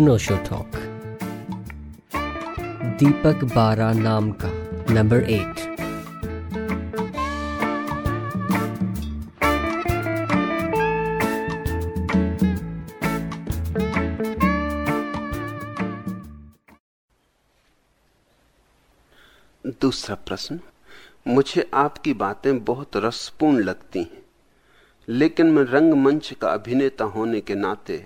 अनोशो talk दीपक बारा नाम का नंबर एट दूसरा प्रश्न, मुझे आपकी बातें बहुत रसपूर्ण लगती हैं, लेकिन मैं रंगमंच का अभिनेता होने के नाते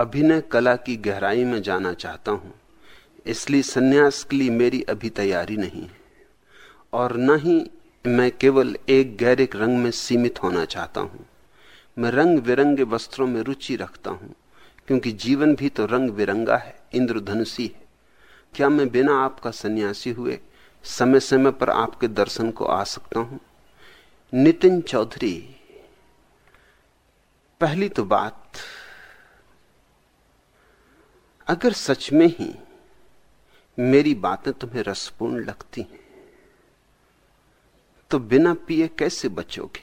अभिनय कला की गहराई में जाना चाहता हूँ, इसलिए सन्यास के लिए मेरी अभी तैयारी नहीं है। और न ही मैं केवल एक गहरे रंग में सीमित होना चाहता हूँ। मैं रंग बिरंगे वस्त्रों में रुचि रखता हूँ, क्योंकि जीवन भी तो रंग बिरंगा है, इंद्रधनुषी है। क्या मैं बिना आपका सन्यासी हुए समय समय पर आपके दर्शन को आ सकता हूँ? नितिन चौधरी, पहली तो बात अगर सच में ही मेरी बातें तुम्हें रसपूर्ण लगती हैं तो बिना पिए कैसे बचोगे?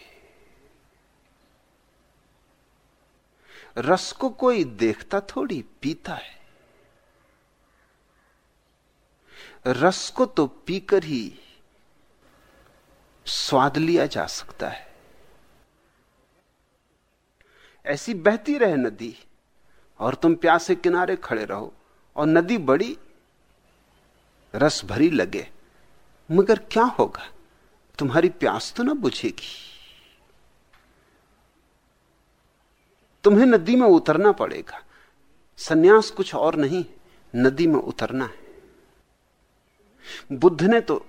रस को कोई देखता थोड़ी पीता है। रस को तो पीकर ही स्वाद लिया जा सकता है। ऐसी बहती रहे नदी। और तुम प्यासे किनारे खड़े रहो। और नदी बड़ी, रस भरी लगे। मगर क्या होगा? तुम्हारी प्यास तो ना बुझेगी। तुम्हें नदी में उतरना पड़ेगा। सन्यास कुछ और नहीं, नदी में उतरना है। बुद्ध ने तो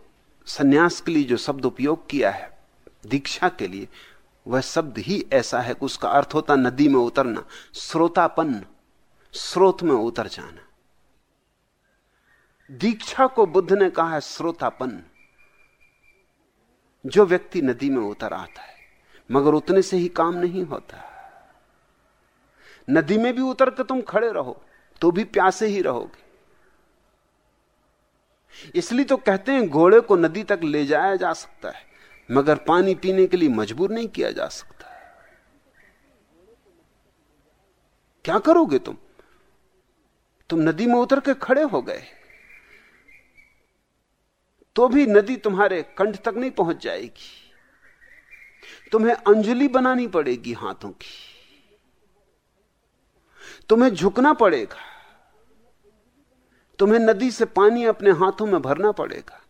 सन्यास के लिए जो शब्द उपयोग किया है, दीक्षा के लिए, वह शब्द ही ऐसा है कि उसका अर्थ होता नदी में उतरना। श्रोतापन्न। स्रोत में उतर जाना। दीक्षा को बुद्ध ने कहा है श्रोतापन्न जो व्यक्ति नदी में उतर आता है, मगर उतने से ही काम नहीं होता। नदी में भी उतर के तुम खड़े रहो तो भी प्यासे ही रहोगे। इसलिए तो कहते हैं, घोड़े को नदी तक ले जाया जा सकता है, मगर पानी पीने के लिए मजबूर नहीं किया जा सकता। क्या करोगे तुम? तुम नदी में उतर के खड़े हो गए। तो भी नदी तुम्हारे कंठ तक नहीं पहुँच जाएगी। तुम्हें अंजलि बनानी पड़ेगी हाथों की। तुम्हें झुकना पड़ेगा। तुम्हें नदी से पानी अपने हाथों में भरना पड़ेगा।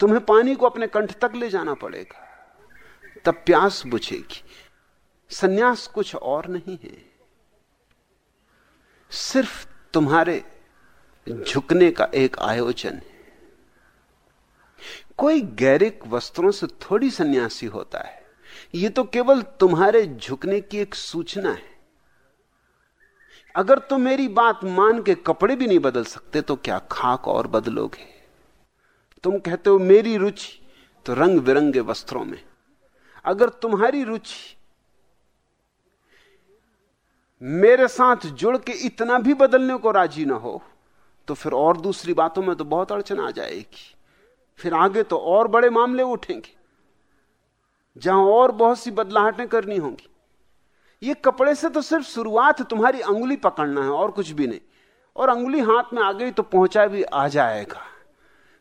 तुम्हें पानी को अपने कंठ तक ले जाना पड़ेगा। तब प्यास बुझेगी। सन्यास कुछ और नहीं है। सिर्फ़ तुम्हारे झुकने का एक आयोजन है। कोई गैरिक वस्त्रों से थोड़ी सन्यासी होता है। यह तो केवल तुम्हारे झुकने की एक सूचना है। अगर तुम मेरी बात मान के कपड़े भी नहीं बदल सकते तो क्या खाक और बदलोगे? तुम कहते हो मेरी रुचि तो रंग बिरंगे वस्त्रों में। अगर तुम्हारी रुचि मेरे साथ जुड़ के इतना भी बदलने को राज़ी ना हो तो फिर और दूसरी बातों में तो बहुत अड़चन आ जाएगी। फिर आगे तो और बड़े मामले उठेंगे, जहाँ और बहुत सी बदलाहटें करनी होंगी। ये कपड़े से तो सिर्फ़ शुरुआत तुम्हारी अंगुली पकड़ना है, और कुछ भी नहीं। और अंगुली हाथ में आ गई तो पहुँचा भी आ जाएगा।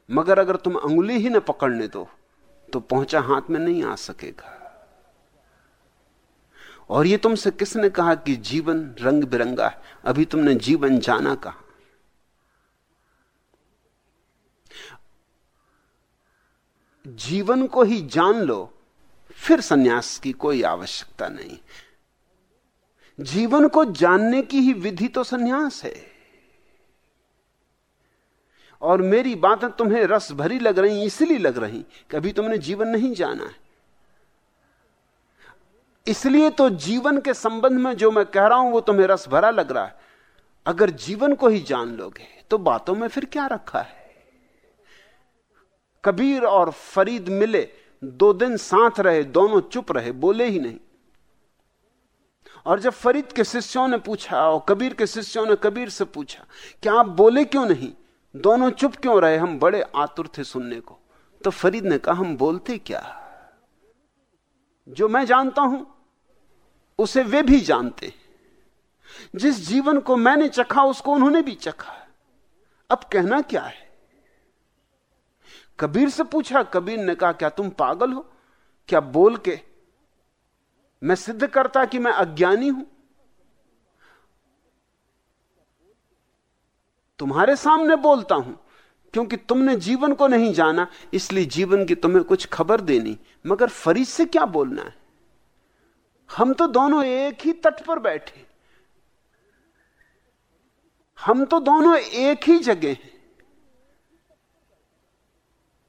मगर अगर तुम अंगुली ही न पकड़ने दो तो पहुँचा हाथ में नहीं आ सकेगा। और ये तुमसे किसने कहा कि जीवन रंग बिरंगा है? अभी तुमने जीवन जाना कहा। जीवन को ही जान लो, फिर सन्यास की कोई आवश्यकता नहीं। जीवन को जानने की ही विधि तो सन्यास है। और मेरी बातें तुम्हें रस भरी लग रही, इसलिए लग रही कभी तुमने जीवन नहीं जाना है। इसलिए तो जीवन के संबंध में जो मैं कह रहा हूँ, वो तुम्हें रस भरा लग रहा है। अगर जीवन को ही जान लोगे तो बातों में फिर क्या रखा है? कबीर और फरीद मिले, दो दिन साथ रहे, दोनों चुप रहे, बोले ही नहीं। और जब फरीद के शिष्यों ने पूछा, और कबीर के शिष्यों ने कबीर से पूछा, क्या आप बोले क्यों नहीं? दोनों चुप क्यों रहे? हम बड़े आतुर थे सुनने को। तो फरीद ने कहा, हम बोलते क्या? जो मैं जानता हूँ उसे वे भी जानते जिस जीवन को मैंने चखा, उसको उन्होंने भी चखा अब कहना क्या है? कबीर से पूछा, कबीर ने कहा, क्या तुम पागल हो? क्या बोल के? मैं सिद्ध करता कि मैं अज्ञानी हूँ? तुम्हारे सामने बोलता हूँ, क्योंकि तुमने जीवन को नहीं जाना, इसलिए जीवन की तुम्हें कुछ खबर देनी। मगर फरीद से क्या बोलना है? हम तो दोनों एक ही तट पर बैठे। हम तो दोनों एक ही जगह हैं।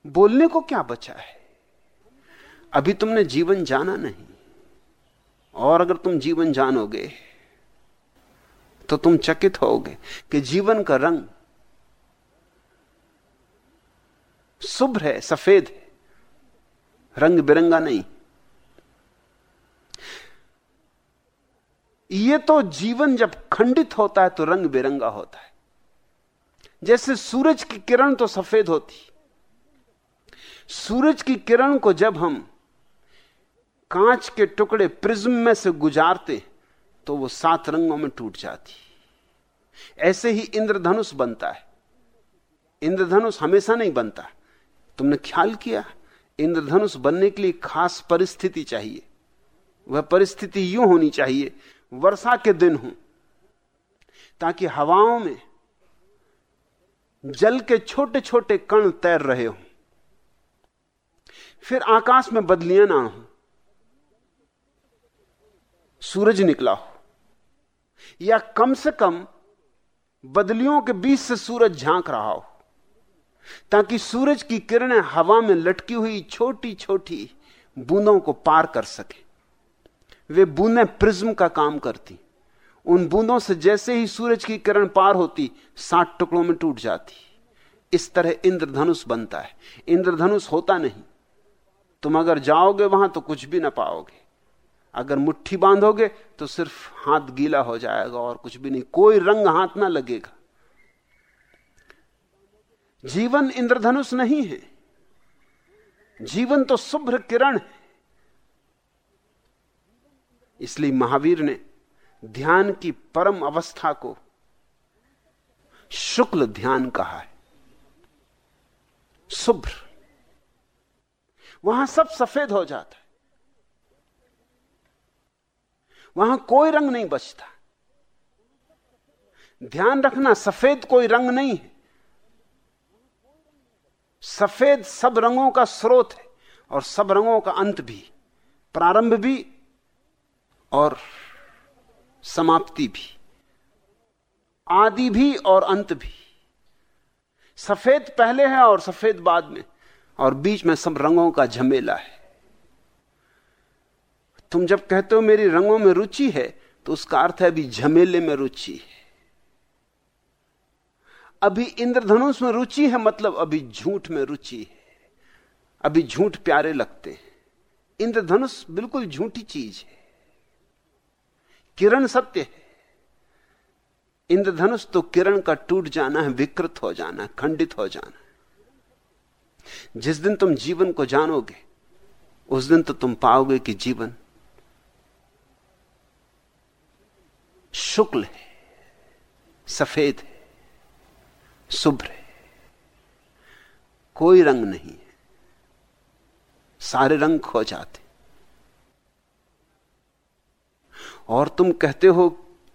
बोलने को क्या बचा है? अभी तुमने जीवन जाना नहीं, और अगर तुम जीवन जानोगे तो तुम चकित होगे कि जीवन का रंग शुभ्र है, सफ़ेद है, रंग बिरंगा नहीं। ये तो जीवन जब खंडित होता है तो रंग बिरंगा होता है। जैसे सूरज की किरण तो सफ़ेद होती। सूरज की किरण को जब हम कांच के टुकड़े प्रिज्म में से गुजारते तो वो सात रंगों में टूट जाती। ऐसे ही इंद्रधनुष बनता है। इंद्रधनुष हमेशा नहीं बनता। तुमने ख्याल किया? इंद्रधनुष बनने के लिए खास परिस्थिति चाहिए। वह परिस्थिति यूँ होनी चाहिए वर्षा के दिन हो, ताकि हवाओं में जल के छोटे छोटे कण तैर रहे हो। फिर आकाश में बदलियाँ ना हो। सूरज निकला हो, या कम से कम बदलियों के बीच से सूरज झाँक रहा हो, ताकि सूरज की किरणें हवा में लटकी हुई छोटी छोटी बूंदों को पार कर सके। वे बूंदें प्रिज्म का काम करती। उन बूंदों से जैसे ही सूरज की किरण पार होती, साठ टुकड़ों में टूट जाती। इस तरह इंद्रधनुष बनता है। इंद्रधनुष होता नहीं। तुम अगर जाओगे वहाँ तो कुछ भी ना पाओगे। अगर मुट्ठी बांधोगे तो सिर्फ़ हाथ गीला हो जाएगा और कुछ भी नहीं। कोई रंग हाथ ना लगेगा। जीवन इंद्रधनुष नहीं है। जीवन तो शुभ्र किरण है। इसलिए महावीर ने ध्यान की परम अवस्था को शुक्ल ध्यान कहा है। शुभ्र। वहाँ सब सफ़ेद हो जाता है। वहाँ कोई रंग नहीं बचता। ध्यान रखना, सफ़ेद कोई रंग नहीं है। सफ़ेद सब रंगों का स्रोत है और सब रंगों का अंत भी, प्रारंभ भी और समाप्ति भी, आदि भी और अंत भी। सफ़ेद पहले है और सफ़ेद बाद में, और बीच में सब रंगों का झमेला है। तुम जब कहते हो मेरी रंगों में रुचि है तो उसका अर्थ है अभी झमेले में रुचि है। अभी इंद्रधनुष में रुचि है मतलब अभी झूठ में रुचि है। अभी झूठ प्यारे लगते हैं। इंद्रधनुष बिल्कुल झूठी चीज़ है। किरण सत्य है। इंद्रधनुष तो किरण का टूट जाना है, विकृत हो जाना है, खंडित हो जाना है। जिस दिन तुम जीवन को जानोगे, उस दिन तो तुम पाओगे कि जीवन शुक्ल है, सफ़ेद है, शुभ्र है। कोई रंग नहीं है, सारे रंग खो जाते और तुम कहते हो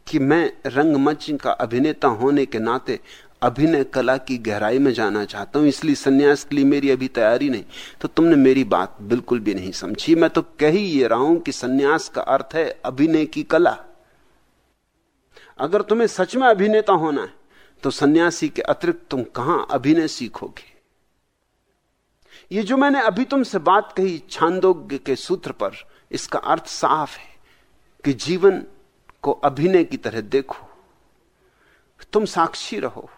कि मैं रंगमंच का अभिनेता होने के नाते अभिनय कला की गहराई में जाना चाहता हूँ, इसलिए सन्यास के लिए मेरी अभी तैयारी नहीं। तो तुमने मेरी बात बिल्कुल भी नहीं समझी। मैं तो कह ही ये रहा हूँ कि सन्यास का अर्थ है अभिनय की कला। अगर तुम्हें सच में अभिनेता होना है तो सन्यासी के अतिरिक्त तुम कहाँ अभिनय सीखोगे? ये जो मैंने अभी तुमसे बात कही, छांदोग्य के सूत्र पर, इसका अर्थ साफ़ है। कि जीवन को अभिनय की तरह देखो। तुम साक्षी रहो।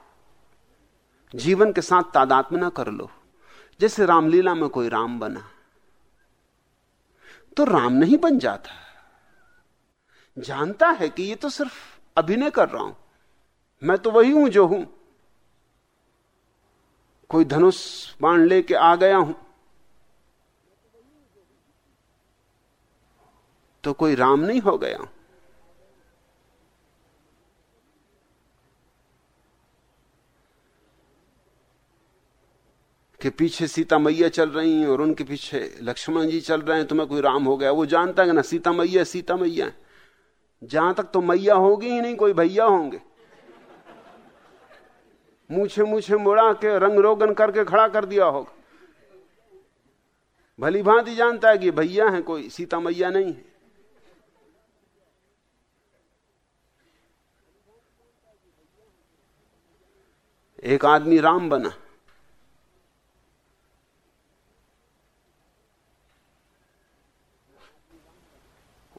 जीवन के साथ तादात्म ना कर लो। जैसे रामलीला में कोई राम बना तो राम नहीं बन जाता। जानता है कि ये तो सिर्फ़ अभिनय कर रहा हूँ। मैं तो वही हूँ जो हूँ। कोई धनुष बाण लेके आ गया हूँ। तो कोई राम नहीं हो गया। के पीछे सीता मैया चल रही हैं और उनके पीछे लक्ष्मण जी चल रहे हैं तो मैं कोई राम हो गया? वो जानता है ना, सीता मैया सीता मैया। जहाँ तक तो मैया होगी ही नहीं, कोई भैया होंगे। मुछे मुछे मुड़ा के रंग रोगन करके खड़ा कर दिया होगा। भली भांति जानता है कि भैया है कोई, सीता मैया नहीं है। एक आदमी राम बना।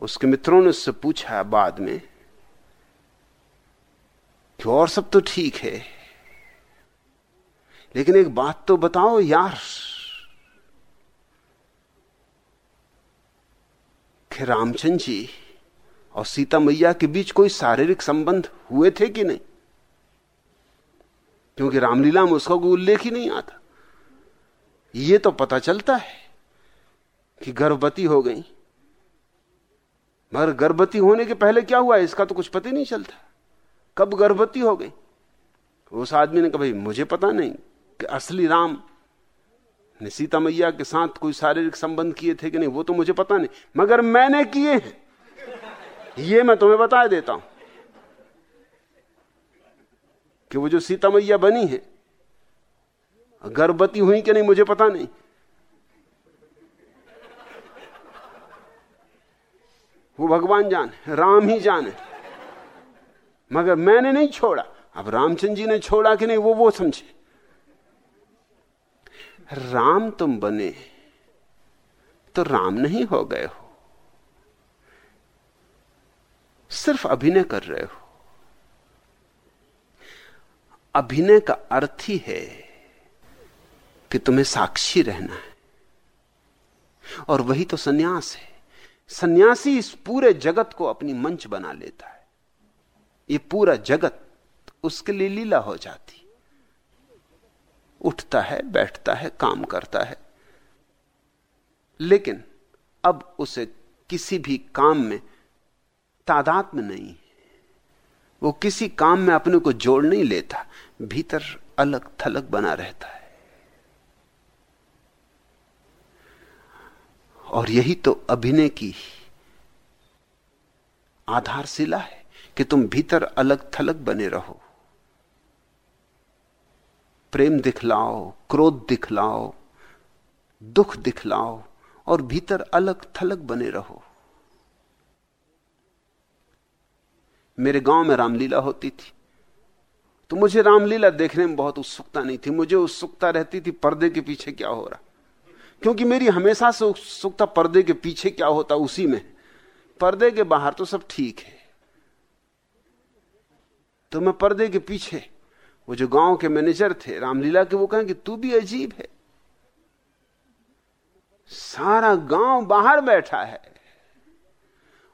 उसके मित्रों ने उससे पूछा बाद में कि और सब तो ठीक है? लेकिन एक बात तो बताओ यार, कि रामचंद्र जी और सीता मैया के बीच कोई शारीरिक संबंध हुए थे कि नहीं? क्योंकि रामलीला में उसका कोई उल्लेख ही नहीं आता। यह तो पता चलता है कि गर्भवती हो गई। मगर गर्भवती होने के पहले क्या हुआ? इसका तो कुछ पता ही नहीं चलता। कब गर्भवती हो गई? उस आदमी ने कहा, भाई, मुझे पता नहीं कि असली राम ने सीता मैया के साथ कोई शारीरिक संबंध किए थे कि नहीं, वो तो मुझे पता नहीं। मगर मैंने किए हैं। ये मैं तुम्हें बता देता हूँ। कि वो जो सीता मैया बनी है गर्भवती हुई कि नहीं मुझे पता नहीं। वो भगवान जाने राम ही जाने मगर मैंने नहीं छोड़ा। अब रामचंद्र जी ने छोड़ा कि नहीं, वो वो समझे। राम तुम बने तो राम नहीं हो गए हो। सिर्फ़ अभिनय कर रहे हो। अभिनय का अर्थ ही है कि तुम्हें साक्षी रहना है। और वही तो सन्यास है। सन्यासी इस पूरे जगत को अपनी मंच बना लेता है। ये पूरा जगत उसके लिए लीला हो जाती। उठता है, बैठता है, काम करता है। लेकिन अब उसे किसी भी काम में तादाद में नहीं वो किसी काम में अपने को जोड़ नहीं लेता। भीतर अलग थलग बना रहता है। और यही तो अभिनय की आधारशिला है कि तुम भीतर अलग थलग बने रहो। प्रेम दिखलाओ, क्रोध दिखलाओ, दुख दिखलाओ और भीतर अलग थलग बने रहो। मेरे गाँव में रामलीला होती थी। तो मुझे रामलीला देखने में बहुत उत्सुकता नहीं थी। मुझे उत्सुकता रहती थी, पर्दे के पीछे क्या हो रहा? क्योंकि मेरी हमेशा से उत्सुकता पर्दे के पीछे क्या होता उसी में। पर्दे के बाहर तो सब ठीक है। तो मैं पर्दे के पीछे, वो जो गाँव के मैनेजर थे, रामलीला के, वो कहें कि तू भी अजीब है। सारा गाँव बाहर बैठा है।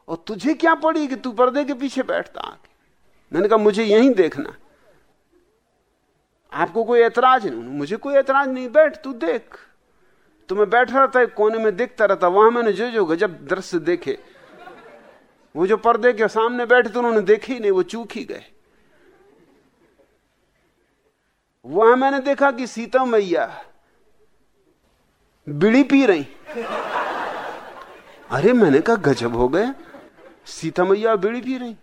और तुझे क्या पड़ी कि तू पर्दे के पीछे बैठता आके? मैंने कहा, मुझे यहीं देखना आपको कोई ऐतराज नहीं, मुझे कोई ऐतराज नहीं, बैठ, तू देख। तो मैं बैठ रहा था कोने में, देखता रहता, वहाँ मैंने जो जो गजब दृश्य देखे। वो जो पर्दे के सामने बैठे थे, उन्होंने देखे ही नहीं, वो चूक ही गए। वहाँ मैंने देखा कि सीता मैया बीड़ी पी रही। अरे मैंने कहा, गजब हो गया सीता मैया बीड़ी पी रही।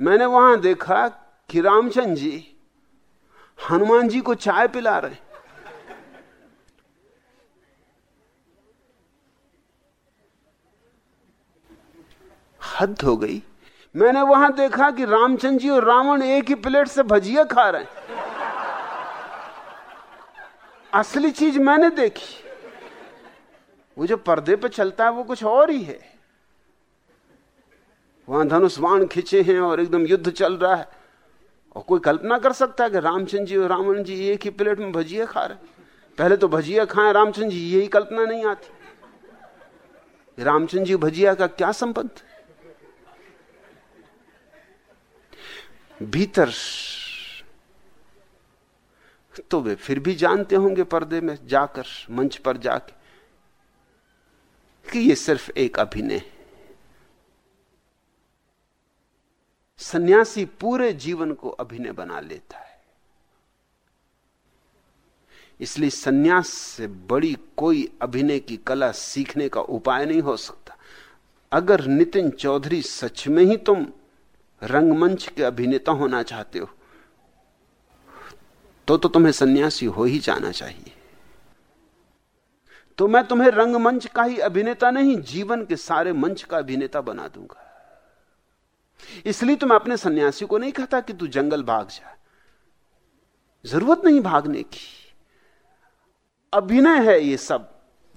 मैंने वहाँ देखा कि रामचंद्र जी हनुमान जी को चाय पिला रहे हद हो गई। मैंने वहाँ देखा कि रामचंद्र जी और रावण एक ही प्लेट से भजिया खा रहे हैं। असली चीज़ मैंने देखी। वो जो पर्दे पे चलता है, वो कुछ और ही है। वहाँ धनुष बाण खिंचे हैं और एकदम युद्ध चल रहा है। और कोई कल्पना कर सकता है कि रामचंद्र जी और रावण जी एक ही प्लेट में भजिया खा रहे पहले तो भजिया खाए, रामचंद्र जी, यही कल्पना नहीं आती। रामचंद्र जी भजिया का क्या संबंध? भीतर तो वे फिर भी जानते होंगे पर्दे में जाकर, मंच पर जाके, कि ये सिर्फ़ एक अभिनय है। सन्यासी पूरे जीवन को अभिनय बना लेता है। इसलिए सन्यास से बड़ी कोई अभिनय की कला सीखने का उपाय नहीं हो सकता। अगर नितिन चौधरी सच में ही तुम रंगमंच के अभिनेता होना चाहते हो तो तो तुम्हें सन्यासी हो ही जाना चाहिए। तो मैं तुम्हें रंगमंच का ही अभिनेता नहीं, जीवन के सारे मंच का अभिनेता बना दूँगा। इसलिए तो मैं अपने सन्यासी को नहीं कहता कि तू जंगल भाग जा। ज़रूरत नहीं भागने की। अभिनय है ये सब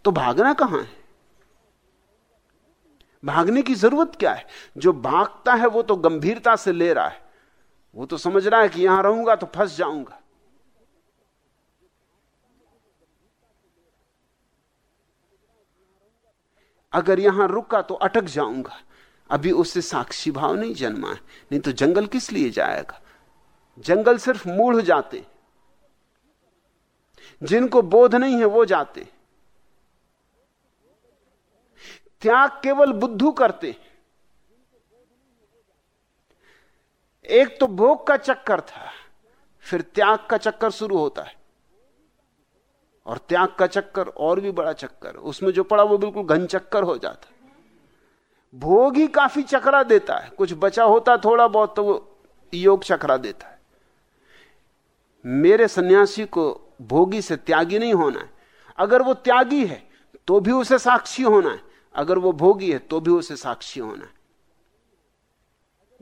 तो भागना कहाँ है? भागने की ज़रूरत क्या है? जो भागता है वो तो गंभीरता से ले रहा है। वो तो समझ रहा है कि यहाँ रहूँगा तो फंस जाऊँगा। अगर यहाँ रुका तो अटक जाऊँगा। अभी उससे साक्षी भाव नहीं जन्मा है। नहीं तो जंगल किस लिए जाएगा? जंगल सिर्फ़ मूढ़ जाते। जिनको बोध नहीं है वो जाते। त्याग केवल बुद्धू करते। एक तो भोग का चक्कर था, फिर त्याग का चक्कर शुरू होता है। और त्याग का चक्कर और भी बड़ा चक्कर, उसमें जो पड़ा वो बिल्कुल घन चक्कर हो जाता। भोग ही काफ़ी चक्रा देता है। कुछ बचा होता थोड़ा बहुत तो वो योग चक्रा देता है। मेरे सन्यासी को भोगी से त्यागी नहीं होना है। अगर वो त्यागी है तो भी उसे साक्षी होना है। अगर वो भोगी है तो भी उसे साक्षी होना है।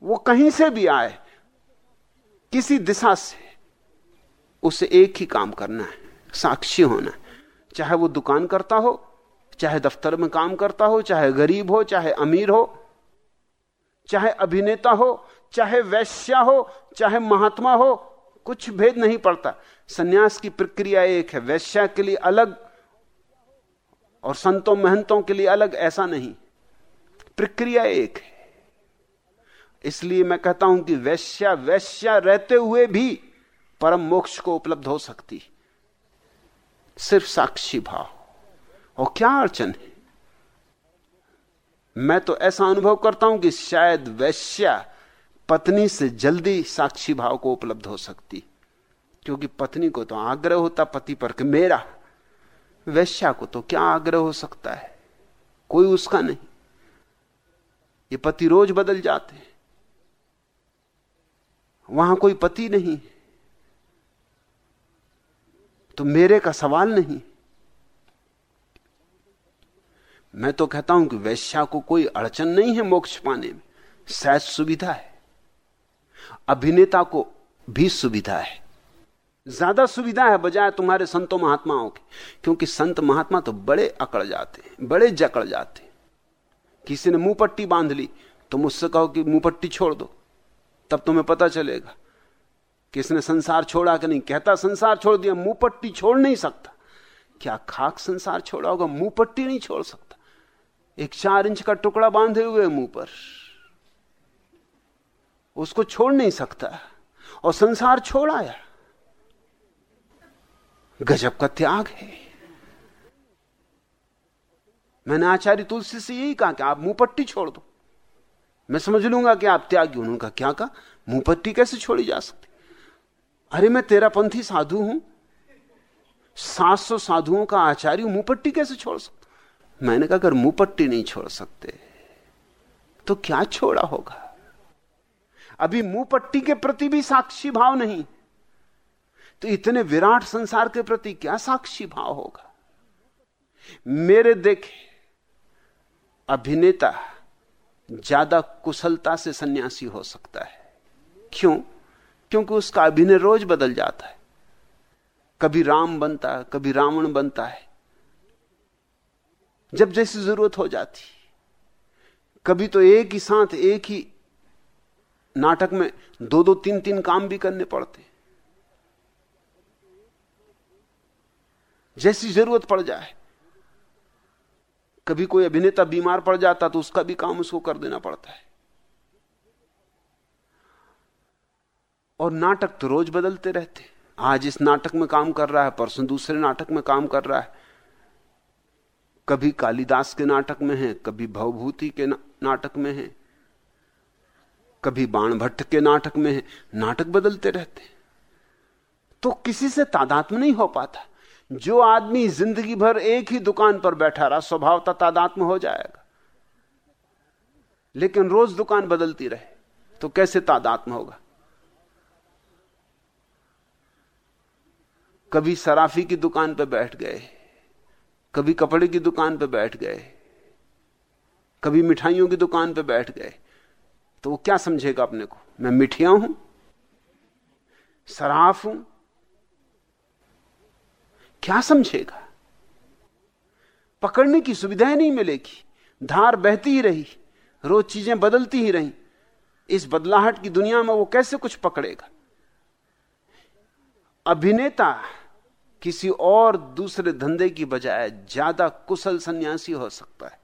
वो कहीं से भी आए, किसी दिशा से, उसे एक ही काम करना है, साक्षी होना चाहे वो दुकान करता हो चाहे दफ्तर में काम करता हो, चाहे गरीब हो, चाहे अमीर हो, चाहे अभिनेता हो, चाहे वैश्या हो, चाहे महात्मा हो, कुछ भेद नहीं पड़ता। सन्यास की प्रक्रिया एक है, वैश्या के लिए अलग और संतों, महंतों के लिए अलग, ऐसा नहीं। प्रक्रिया एक है। इसलिए मैं कहता हूँ कि वैश्या वैश्या रहते हुए भी परम मोक्ष को उपलब्ध हो सकती। सिर्फ़ साक्षी भाव। और क्या अड़चन है? मैं तो ऐसा अनुभव करता हूँ कि शायद वैश्या पत्नी से जल्दी साक्षी भाव को उपलब्ध हो सकती। क्योंकि पत्नी को तो आग्रह होता पति पर कि मेरा, वैश्या को तो क्या आग्रह हो सकता है? कोई उसका नहीं। ये पति रोज बदल जाते हैं। वहाँ कोई पति नहीं तो मेरे का सवाल नहीं मैं तो कहता हूँ कि वैश्या को कोई अड़चन नहीं है मोक्ष पाने में। शायद सुविधा है। अभिनेता को भी सुविधा है। ज़्यादा सुविधा है बजाय तुम्हारे संतों महात्माओं के, क्योंकि संत महात्मा तो बड़े अकड़ जाते हैं, बड़े जकड़ जाते हैं। किसी ने मुँह पट्टी बाँध ली तो मुझसे कहो कि मुँह पट्टी छोड़ दो, तब तुम्हें पता चलेगा। किसने संसार छोड़ा कि नहीं? कहता, संसार छोड़ दिया मुँह पट्टी छोड़ नहीं सकता। क्या खाक संसार छोड़ा होगा? मुँह पट्टी नहीं छोड़ सकता। एक चार इंच का टुकड़ा बांधे हुए मुँह पर। उसको छोड़ नहीं सकता। और संसार छोड़ आया। गजब का त्याग है। मैंने आचार्य तुलसी से यही कहा कि आप मुँह पट्टी छोड़ दो। मैं समझ लूँगा कि आप त्यागी, उन्होंने कहा, क्या कहा? मुँह पट्टी कैसे छोड़ी जा सकती? अरे मैं तेरा पंथी साधु हूँ। सात सौ साधुओं का आचार्य मुँह पट्टी कैसे छोड़ सकता? मैंने कहा, अगर मुँह पट्टी नहीं छोड़ सकते तो क्या छोड़ा होगा? अभी मुँह पट्टी के प्रति भी साक्षी भाव नहीं। तो इतने विराट संसार के प्रति क्या साक्षी भाव होगा? मेरे देखे, अभिनेता ज़्यादा कुशलता से सन्यासी हो सकता है। क्यों? क्योंकि उसका अभिनय रोज बदल जाता है। कभी राम बनता है, कभी रावण बनता है। जब जैसी ज़रूरत हो जाती। कभी तो एक ही साथ, एक ही नाटक में दो दो तीन तीन काम भी करने पड़ते। जैसी ज़रूरत पड़ जाए। कभी कोई अभिनेता बीमार पड़ जाता तो उसका भी काम उसको कर देना पड़ता है। और नाटक तो रोज बदलते रहते। आज इस नाटक में काम कर रहा है, परसों दूसरे नाटक में काम कर रहा है। कभी कालिदास के नाटक में है, कभी भवभूति के नाटक में है, कभी बाण भट्ट के नाटक में है, नाटक बदलते रहते तो किसी से तादात्म नहीं हो पाता। जो आदमी ज़िंदगी भर एक ही दुकान पर बैठा रहा, स्वभाव तादात्म हो जाएगा। लेकिन रोज दुकान बदलती रहे तो कैसे तादात्म होगा? कभी सराफी की दुकान पर बैठ गए कभी कपड़े की दुकान पर बैठ गए, कभी मिठाइयों की दुकान पर बैठ गए तो वो क्या समझेगा अपने को? मैं मिठिया हूँ, सराफ हूँ, क्या समझेगा? पकड़ने की सुविधाएँ नहीं मिलेगी, धार बहती ही रही, रोज चीज़ें बदलती ही रही, इस बदलाहट की दुनिया में वो कैसे कुछ पकड़ेगा? अभिनेता किसी और दूसरे धंधे की बजाय ज़्यादा कुशल सन्यासी हो सकता है।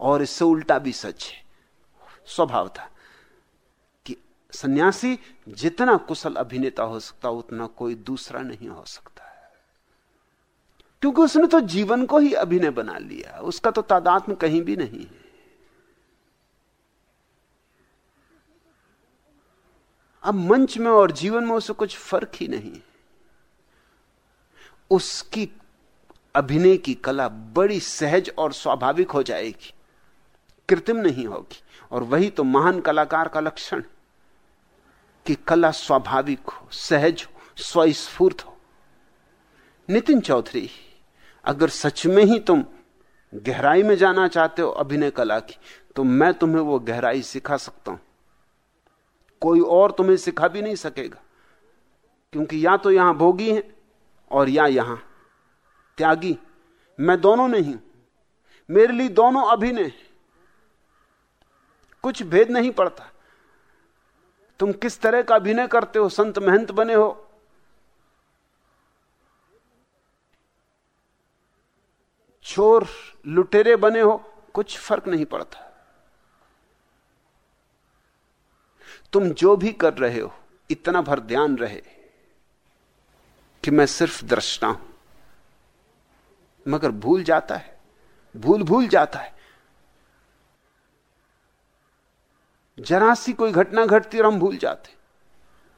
और इससे उल्टा भी सच है। स्वभाव था कि सन्यासी जितना कुशल अभिनेता हो सकता, उतना कोई दूसरा नहीं हो सकता क्योंकि उसने तो जीवन को ही अभिनय बना लिया। उसका तो तादात्म कहीं भी नहीं है। अब मंच में और जीवन में उसे कुछ फ़र्क ही नहीं उसकी अभिनय की कला बड़ी सहज और स्वाभाविक हो जाएगी। कृत्रिम नहीं होगी। और वही तो महान कलाकार का लक्षण कि कला स्वाभाविक हो, सहज हो, स्वस्फूर्त हो। नितिन चौधरी, अगर सच में ही तुम गहराई में जाना चाहते हो अभिनय कला की तो मैं तुम्हें वो गहराई सिखा सकता हूँ। कोई और तुम्हें सिखा भी नहीं सकेगा, क्योंकि या तो यहाँ भोगी है और या यहाँ। त्यागी, मैं दोनों नहीं मेरे लिए दोनों अभिनय कुछ भेद नहीं पड़ता। तुम किस तरह का अभिनय करते हो? संत महंत बने हो। चोर लुटेरे बने हो, कुछ फ़र्क नहीं पड़ता। तुम जो भी कर रहे हो, इतना भर ध्यान रहे। कि मैं सिर्फ़ दृष्टा हूँ। मगर भूल जाता है। भूल भूल जाता है। जरा सी कोई घटना घटती और हम भूल जाते।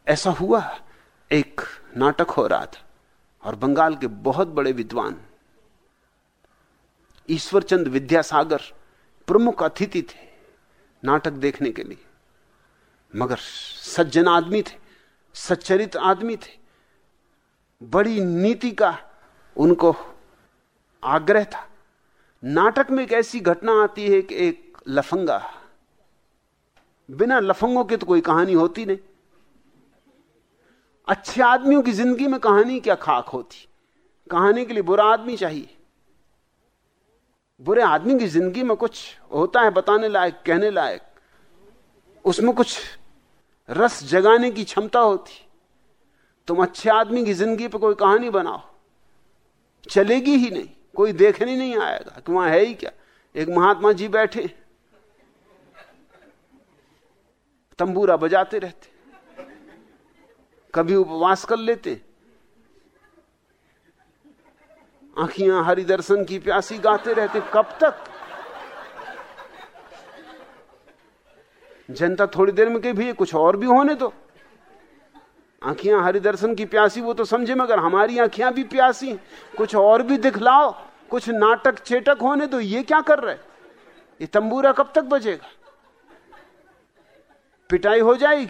ऐसा हुआ। एक नाटक हो रहा था और बंगाल के बहुत बड़े विद्वान ईश्वरचंद विद्यासागर प्रमुख अतिथि थे नाटक देखने के लिए। मगर सज्जन आदमी थे, सच्चरित आदमी थे। बड़ी नीति का उनको आग्रह था। नाटक में एक ऐसी घटना आती है कि एक लफंगा, बिना लफंगों के तो कोई कहानी होती नहीं। अच्छे आदमियों की ज़िंदगी में कहानी क्या खाक होती? कहानी के लिए बुरा आदमी चाहिए। बुरे आदमी की ज़िंदगी में कुछ होता है बताने लायक, कहने लायक, उसमें कुछ रस जगाने की क्षमता होती। तुम अच्छे आदमी की ज़िंदगी पर कोई कहानी बनाओ। चलेगी ही नहीं। कोई देखने नहीं आएगा। कि वहाँ है ही क्या? एक महात्मा जी बैठे। तंबूरा बजाते रहते। कभी उपवास कर लेते। आंखियाँ हरि दर्शन की प्यासी गाते रहते। कब तक? जनता थोड़ी देर में कही भी कुछ और भी होने दो। आंखियाँ हरिदर्शन की प्यासी, वो तो समझे, मगर हमारी आंखियाँ भी प्यासी कुछ और भी दिखलाओ, कुछ नाटक चेटक होने दो, ये क्या कर रहे ये तंबूरा कब तक बजेगा? पिटाई हो जाएगी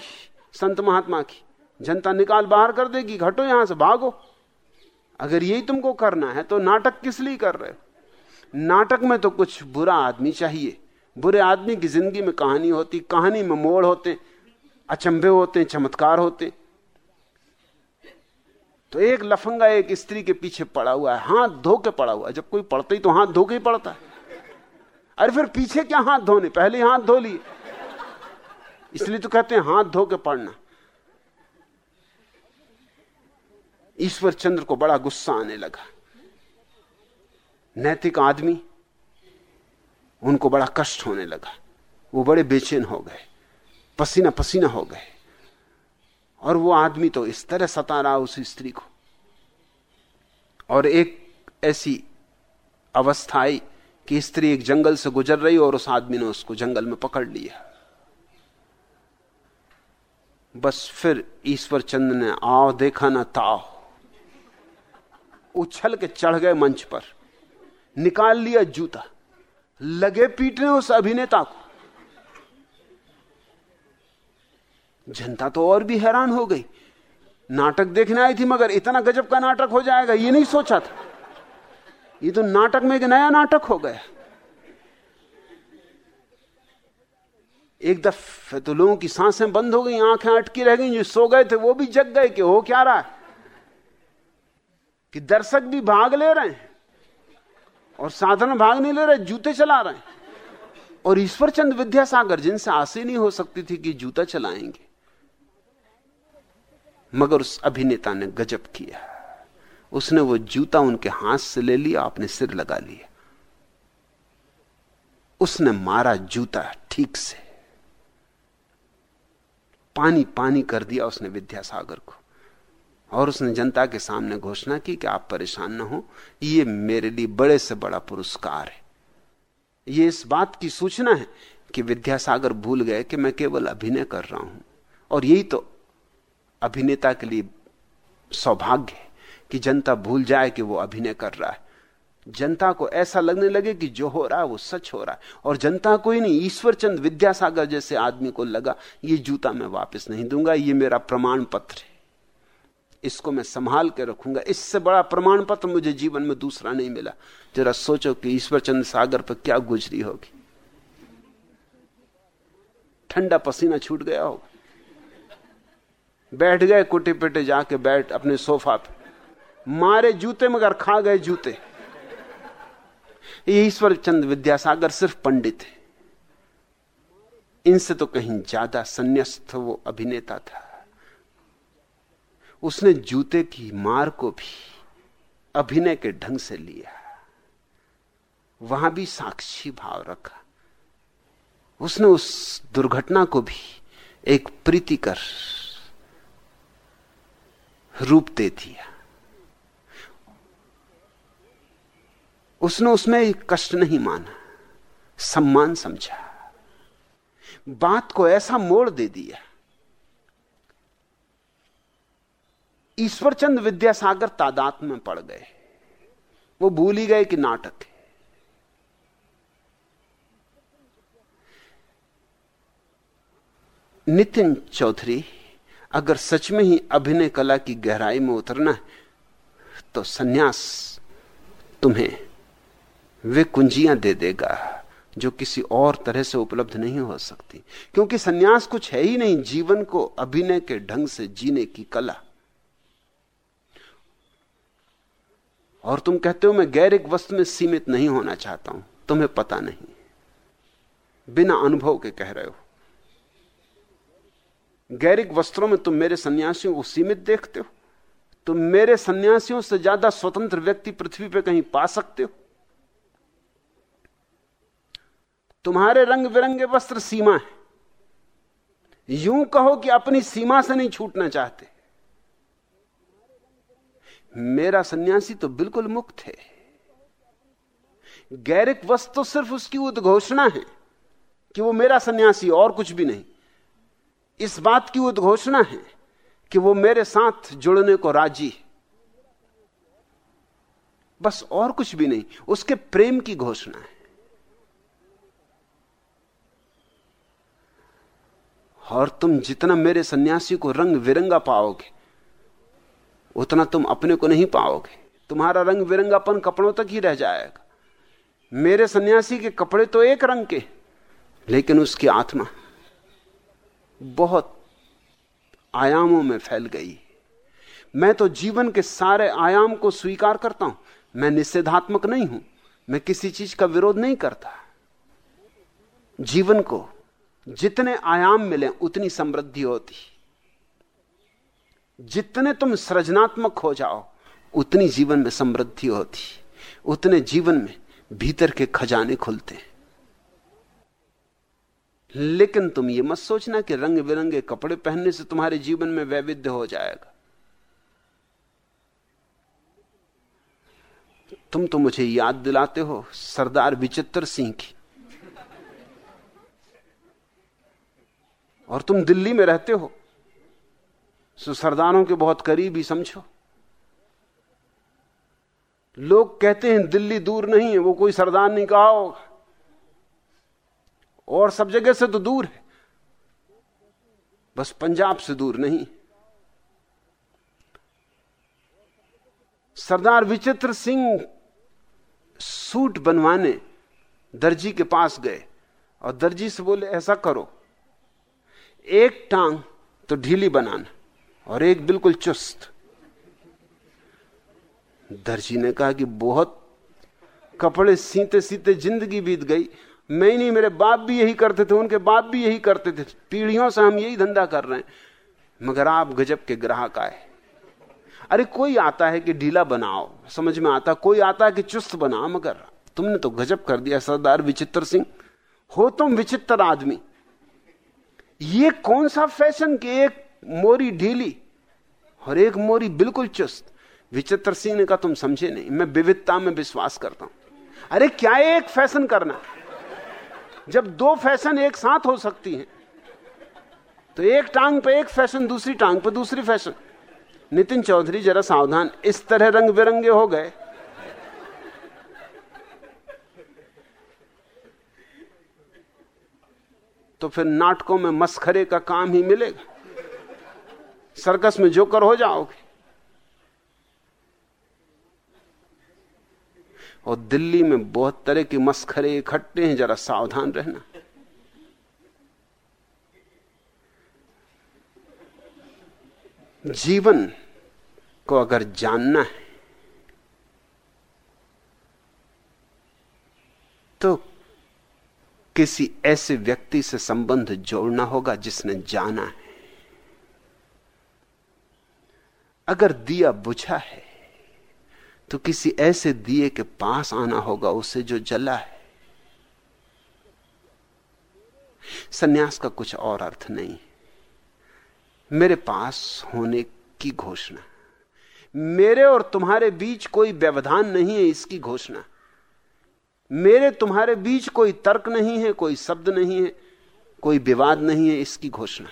संत महात्मा की, जनता निकाल बाहर कर देगी, घटो यहाँ से, भागो। अगर यही तुमको करना है तो नाटक किस लिए कर रहे हो? नाटक में तो कुछ बुरा आदमी चाहिए। बुरे आदमी की ज़िंदगी में कहानी होती, कहानी में मोड़ होते, अचंभे होते, चमत्कार होते। तो एक लफंगा एक स्त्री के पीछे पड़ा हुआ है, हाथ धो के पड़ा हुआ है। जब कोई पड़ता ही तो हाथ धो के ही पड़ता है। अरे फिर पीछे क्या हाथ धोने? पहले हाथ धो लिए। इसलिए तो कहते हैं हाथ धो के पड़ना ईश्वर चंद्र को बड़ा गुस्सा आने लगा। नैतिक आदमी, उनको बड़ा कष्ट होने लगा। वो बड़े बेचैन हो गए। पसीना पसीना हो गए। और वो आदमी तो इस तरह सता रहा उस स्त्री को। और एक ऐसी अवस्था आई कि स्त्री एक जंगल से गुजर रही और उस आदमी ने उसको जंगल में पकड़ लिया। बस फिर ईश्वर चंद ने, आओ देखा ना ताओ। उछल के चढ़ गए मंच पर। निकाल लिया जूता। लगे पीटने उस अभिनेता को। जनता तो और भी हैरान हो गई। नाटक देखने आई थी, मगर इतना गजब का नाटक हो जाएगा, ये नहीं सोचा था। ये तो नाटक में एक नया नाटक हो गया। एक दफे तो लोगों की साँसें बंद हो गई, आँखें अटकी रह गई, जो सो गए थे, वो भी जग गए कि हो क्या रहा है? कि दर्शक भी भाग ले रहे हैं, और साधारण भाग नहीं ले रहे, जूते चला रहे हैं। और ईश्वर चंद विद्यासागर जिनसे आस नहीं हो सकती थी कि जूता चलाएँगे। मगर उस अभिनेता ने गजब किया। उसने वो जूता उनके हाथ से ले लिया अपने सिर लगा लिया। उसने मारा जूता ठीक से। पानी पानी कर दिया उसने विद्यासागर को। और उसने जनता के सामने घोषणा की कि आप परेशान ना हो, ये मेरे लिए बड़े से बड़ा पुरस्कार है। ये इस बात की सूचना है कि विद्यासागर भूल गए कि मैं केवल अभिनय कर रहा हूँ। और यही तो अभिनेता के लिए सौभाग्य है कि जनता भूल जाए कि वो अभिनय कर रहा है। जनता को ऐसा लगने लगे कि जो हो रहा है वो सच हो रहा है। और जनता को ही नहीं ईश्वर चंद विद्यासागर जैसे आदमी को लगा, ये जूता मैं वापस नहीं दूँगा, ये मेरा प्रमाण पत्र है। इसको मैं संभाल के रखूँगा। इससे बड़ा प्रमाण पत्र मुझे जीवन में दूसरा नहीं मिला। जरा सोचो कि ईश्वर चंद्र सागर पर क्या गुजरी होगी। ठंडा पसीना छूट गया होगा। बैठ गए कुटे पिटे जाके बैठ अपने सोफा पे। मारे जूते मगर खा गए जूते। ये ईश्वर चंद विद्यासागर सिर्फ़ पंडित है। इनसे तो कहीं ज़्यादा संन्यास्त वो अभिनेता था। उसने जूते की मार को भी अभिनय के ढंग से लिया। वहाँ भी साक्षी भाव रखा। उसने उस दुर्घटना को भी एक प्रीतिकर रूप दे दिया उसने उसमें कष्ट नहीं माना, सम्मान समझा। बात को ऐसा मोड़ दे दिया। ईश्वरचंद विद्यासागर तादात में पड़ गए। वो भूल ही गए कि नाटक है। नितिन चौधरी अगर सच में ही अभिनय कला की गहराई में उतरना है तो सन्यास तुम्हें वे कुंजियाँ दे देगा, जो किसी और तरह से उपलब्ध नहीं हो सकती। क्योंकि सन्यास कुछ है ही नहीं, जीवन को अभिनय के ढंग से जीने की कला। और तुम कहते हो, मैं गैर एक वस्तु में सीमित नहीं होना चाहता हूँ। तुम्हें पता नहीं। बिना अनुभव के कह रहे हो। गैरिक वस्त्रों में तुम मेरे सन्यासियों को सीमित देखते हो। तुम मेरे सन्यासियों से ज़्यादा स्वतंत्र व्यक्ति पृथ्वी पर कहीं पा सकते हो। तुम्हारे रंग बिरंगे वस्त्र सीमा है। यूँ कहो कि अपनी सीमा से नहीं छूटना चाहते। मेरा सन्यासी तो बिल्कुल मुक्त है। गैरिक वस्तु तो सिर्फ़ उसकी उद्घोषणा है कि वो मेरा सन्यासी और कुछ भी नहीं। इस बात की उद्घोषणा है कि वो मेरे साथ जुड़ने को राज़ी बस और कुछ भी नहीं, उसके प्रेम की घोषणा है। और तुम जितना मेरे सन्यासी को रंग विरंगा पाओगे, उतना तुम अपने को नहीं पाओगे। तुम्हारा रंग बिरंगापन कपड़ों तक ही रह जाएगा। मेरे सन्यासी के कपड़े तो एक रंग के, लेकिन उसकी आत्मा बहुत आयामों में फैल गई। मैं तो जीवन के सारे आयाम को स्वीकार करता हूँ। मैं निषेधात्मक नहीं हूँ। मैं किसी चीज़ का विरोध नहीं करता। जीवन को जितने आयाम मिले, उतनी समृद्धि होती। जितने तुम सृजनात्मक हो जाओ, उतनी जीवन में समृद्धि होती। उतने जीवन में भीतर के खजाने खुलते। हैं लेकिन तुम ये मत सोचना कि रंग बिरंगे कपड़े पहनने से तुम्हारे जीवन में वैविध्य हो जाएगा। तुम तो मुझे याद दिलाते हो, सरदार विचित्र सिंह की। और तुम दिल्ली में रहते हो, सो सरदारों के बहुत करीब ही समझो। लोग कहते हैं, दिल्ली दूर नहीं है, वो कोई सरदार नहीं कहा होगा। और सब जगह से तो दूर है। बस पंजाब से दूर नहीं। सरदार विचित्र सिंह सूट बनवाने दर्जी के पास गए और दर्जी से बोले, ऐसा करो, एक टांग तो ढीली बनाना और एक बिल्कुल चुस्त। दर्जी ने कहा कि बहुत कपड़े सीते सीते ज़िंदगी बीत गई। मैं नहीं, मेरे बाप भी यही करते थे, उनके बाप भी यही करते थे। पीढ़ियों से हम यही धंधा कर रहे हैं। मगर आप गजब के ग्राहक आए। अरे कोई आता है कि ढीला बनाओ, समझ में आता कोई आता है कि चुस्त बनाओ, मगर तुमने तो गजब कर दिया, सरदार विचित्र सिंह। हो तुम विचित्र आदमी। ये कौन सा फ़ैशन कि एक मोरी ढीली और एक मोरी बिल्कुल चुस्त? विचित्र सिंह ने कहा, तुम समझे नहीं। मैं विविधता में विश्वास करता हूँ। अरे क्या एक फ़ैशन करना? जब दो फ़ैशन एक साथ हो सकती हैं तो एक टांग पे एक फ़ैशन, दूसरी टांग पे दूसरी फ़ैशन। नितिन चौधरी जरा सावधान, इस तरह रंग बिरंगे हो गए। तो फिर नाटकों में मस्खरे का काम ही मिलेगा। सर्कस में जोकर हो जाओगे। और दिल्ली में बहुत तरह के मस्खरे इकट्ठे हैं, जरा सावधान रहना। जीवन को अगर जानना है तो किसी ऐसे व्यक्ति से संबंध जोड़ना होगा जिसने जाना है। अगर दिया बुझा है तो किसी ऐसे दिए के पास आना होगा, उसे जो जला है। सन्यास का कुछ और अर्थ नहीं। मेरे पास होने की घोषणा। मेरे और तुम्हारे बीच कोई व्यवधान नहीं है इसकी घोषणा। मेरे तुम्हारे बीच कोई तर्क नहीं है, कोई शब्द नहीं है, कोई विवाद नहीं है इसकी घोषणा।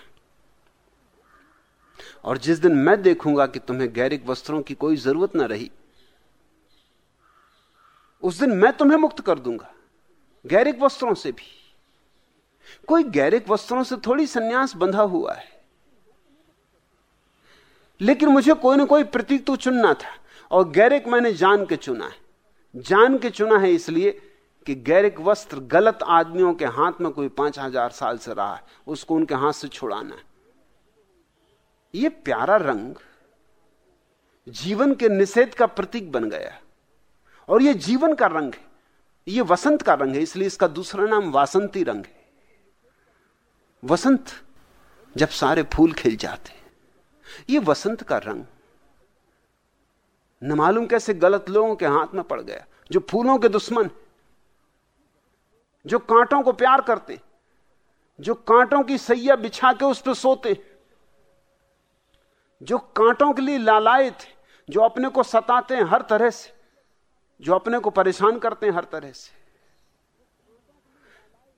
और जिस दिन मैं देखूँगा कि तुम्हें गैरिक वस्त्रों की कोई ज़रूरत ना रही उस दिन मैं तुम्हें मुक्त कर दूँगा, गैरिक वस्त्रों से भी। कोई गैरिक वस्त्रों से थोड़ी सन्यास बंधा हुआ है। लेकिन मुझे कोई ना कोई प्रतीक तो चुनना था, और गैरिक मैंने जान के चुना है। जान के चुना है इसलिए कि गैरिक वस्त्र गलत आदमियों के हाथ में कोई पाँच हज़ार साल से रहा है, उसको उनके हाथ से छुड़ाना है। यह प्यारा रंग जीवन के निषेध का प्रतीक बन गया। और यह जीवन का रंग है। यह वसंत का रंग है, इसलिए इसका दूसरा नाम वासंती रंग है। वसंत जब सारे फूल खिल जाते यह वसंत का रंग। न मालूम कैसे गलत लोगों के हाथ में पड़ गया, जो फूलों के दुश्मन जो कांटों को प्यार करते जो कांटों की सैया बिछा के उस पर सोते जो कांटों के लिए लालायत जो अपने को सताते हैं हर तरह से। जो अपने को परेशान करते हैं हर तरह से।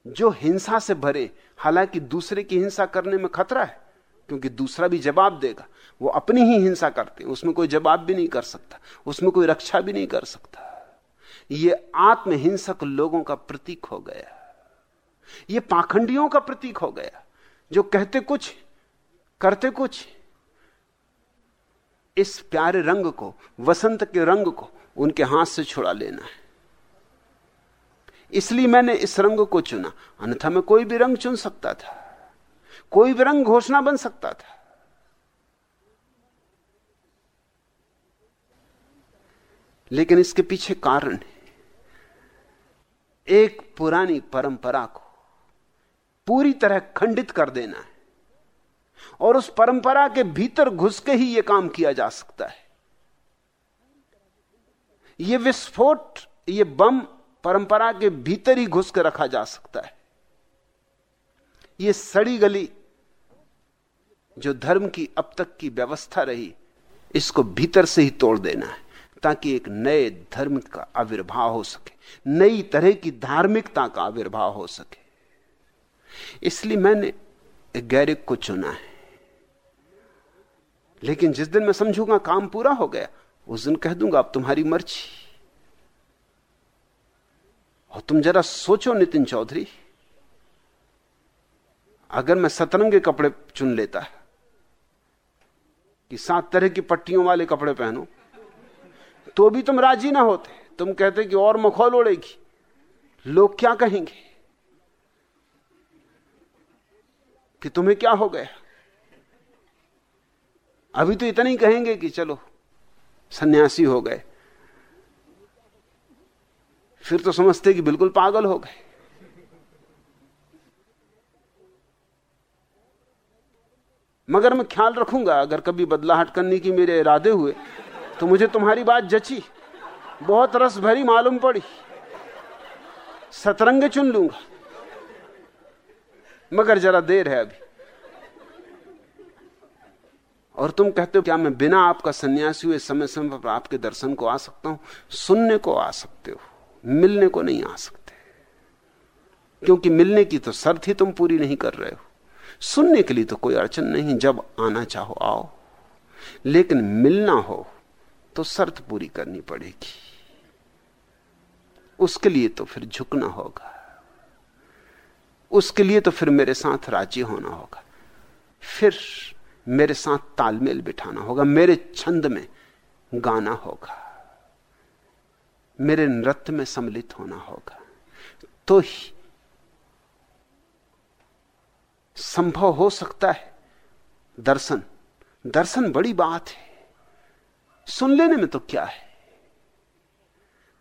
जो हिंसा से भरे, हालाँकि दूसरे की हिंसा करने में खतरा है, क्योंकि दूसरा भी जवाब देगा। वो अपनी ही हिंसा करते हैं, उसमें कोई जवाब भी नहीं कर सकता, उसमें कोई रक्षा भी नहीं कर सकता। ये आत्महिंसक लोगों का प्रतीक हो गया। ये पाखंडियों का प्रतीक हो गया, जो कहते कुछ, करते कुछ। इस प्यारे रंग को, वसंत के रंग को उनके हाथ से छुड़ा लेना है। इसलिए मैंने इस रंग को चुना। अन्यथा मैं कोई भी रंग चुन सकता था। कोई भी रंग घोषणा बन सकता था। लेकिन इसके पीछे कारण है। एक पुरानी परंपरा को पूरी तरह खंडित कर देना है। और उस परंपरा के भीतर घुस के ही यह काम किया जा सकता है। यह विस्फोट, ये बम परंपरा के भीतर ही घुस के रखा जा सकता है। यह सड़ी गली जो धर्म की अब तक की व्यवस्था रही, इसको भीतर से ही तोड़ देना है, ताकि एक नए धर्म का आविर्भाव हो सके, नई तरह की धार्मिकता का आविर्भाव हो सके। इसलिए मैंने गैरिक को चुना है। लेकिन जिस दिन मैं समझूँगा, काम पूरा हो गया उस दिन कह दूँगा, अब तुम्हारी मर्ज़ी। और तुम जरा सोचो नितिन चौधरी, अगर मैं सतरंगे कपड़े चुन लेता, कि सात तरह की पट्टियों वाले कपड़े पहनो तो भी तुम राज़ी ना होते। तुम कहते कि और मखौल उड़ेगी लोग क्या कहेंगे? कि तुम्हें क्या हो गया? अभी तो इतना ही कहेंगे कि चलो सन्यासी हो गए। फिर तो समझते कि बिल्कुल पागल हो गए। मगर मैं ख्याल रखूँगा, अगर कभी बदलाहट करने की मेरे इरादे हुए तो मुझे तुम्हारी बात जची। बहुत रस भरी मालूम पड़ी। सतरंग चुन लूँगा। मगर जरा देर है अभी। और तुम कहते हो, क्या मैं बिना आपका सन्यासी हुए समय समय पर आपके दर्शन को आ सकता हूँ? सुनने को आ सकते हो, मिलने को नहीं आ सकते। क्योंकि मिलने की तो शर्त ही तुम पूरी नहीं कर रहे हो। सुनने के लिए तो कोई अड़चन नहीं, जब आना चाहो, आओ। लेकिन मिलना हो तो शर्त पूरी करनी पड़ेगी। उसके लिए तो फिर झुकना होगा। उसके लिए तो फिर मेरे साथ राज़ी होना होगा। फिर मेरे साथ तालमेल बिठाना होगा, मेरे छंद में गाना होगा, मेरे नृत्य में सम्मिलित होना होगा। तो ही संभव हो सकता है दर्शन। दर्शन बड़ी बात है। सुन लेने में तो क्या है?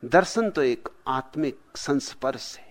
दर्शन तो एक आत्मिक संस्पर्श है।